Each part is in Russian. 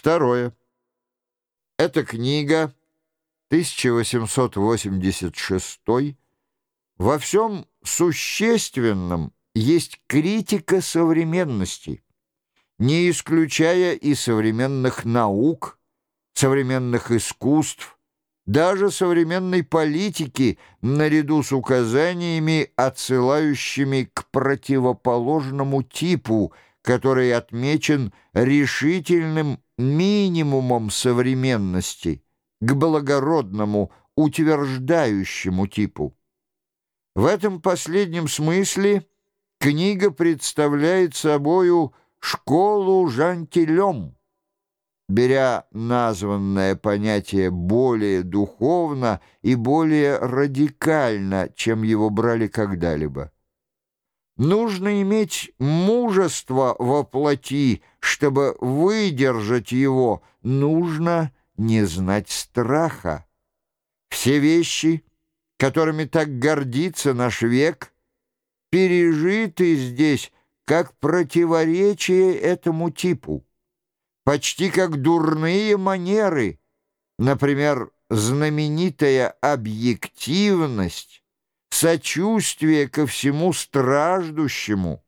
Второе. Эта книга 1886 во всем существенном есть критика современности, не исключая и современных наук, современных искусств, даже современной политики, наряду с указаниями, отсылающими к противоположному типу, который отмечен решительным минимумом современности, к благородному, утверждающему типу. В этом последнем смысле книга представляет собою школу Жантилем, беря названное понятие более духовно и более радикально, чем его брали когда-либо. Нужно иметь мужество во плоти, чтобы выдержать его. Нужно не знать страха. Все вещи, которыми так гордится наш век, пережиты здесь как противоречие этому типу почти как дурные манеры, например, знаменитая объективность, сочувствие ко всему страждущему,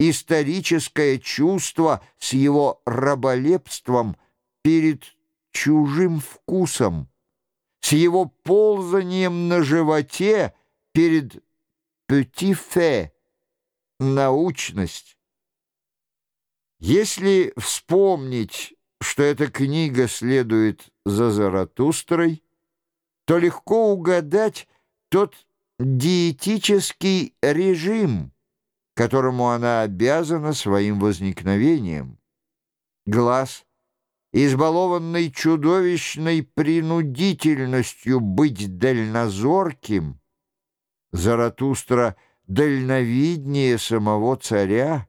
историческое чувство с его раболепством перед чужим вкусом, с его ползанием на животе перед «petit научность, если вспомнить, что эта книга следует за Заратустрой, то легко угадать тот диетический режим, которому она обязана своим возникновением. Глаз, избалованный чудовищной принудительностью быть дальнозорким, Заратустра дальновиднее самого царя,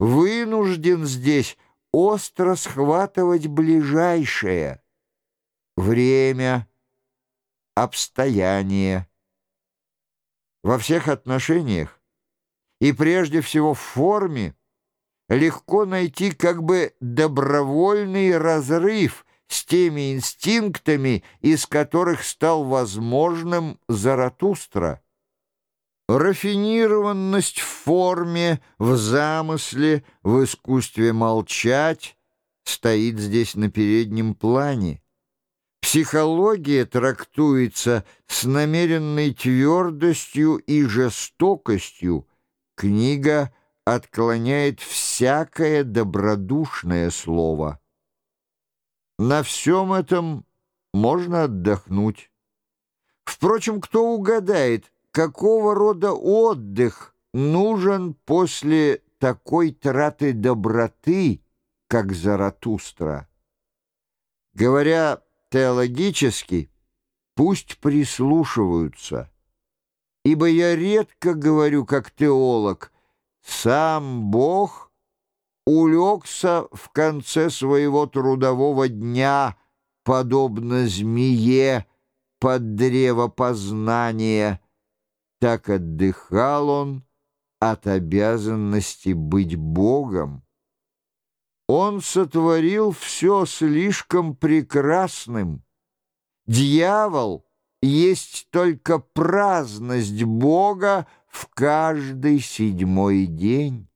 вынужден здесь остро схватывать ближайшее время, обстояние. Во всех отношениях и прежде всего в форме легко найти как бы добровольный разрыв с теми инстинктами, из которых стал возможным Заратустра. Рафинированность в форме, в замысле, в искусстве молчать стоит здесь на переднем плане. Психология трактуется с намеренной твердостью и жестокостью. Книга отклоняет всякое добродушное слово. На всем этом можно отдохнуть. Впрочем, кто угадает, какого рода отдых нужен после такой траты доброты, как Заратустра? Говоря теологически, пусть прислушиваются, ибо я редко говорю как теолог, сам Бог улегся в конце своего трудового дня, подобно змее под древо познания, так отдыхал он от обязанности быть Богом. Он сотворил все слишком прекрасным. Дьявол есть только праздность Бога в каждый седьмой день.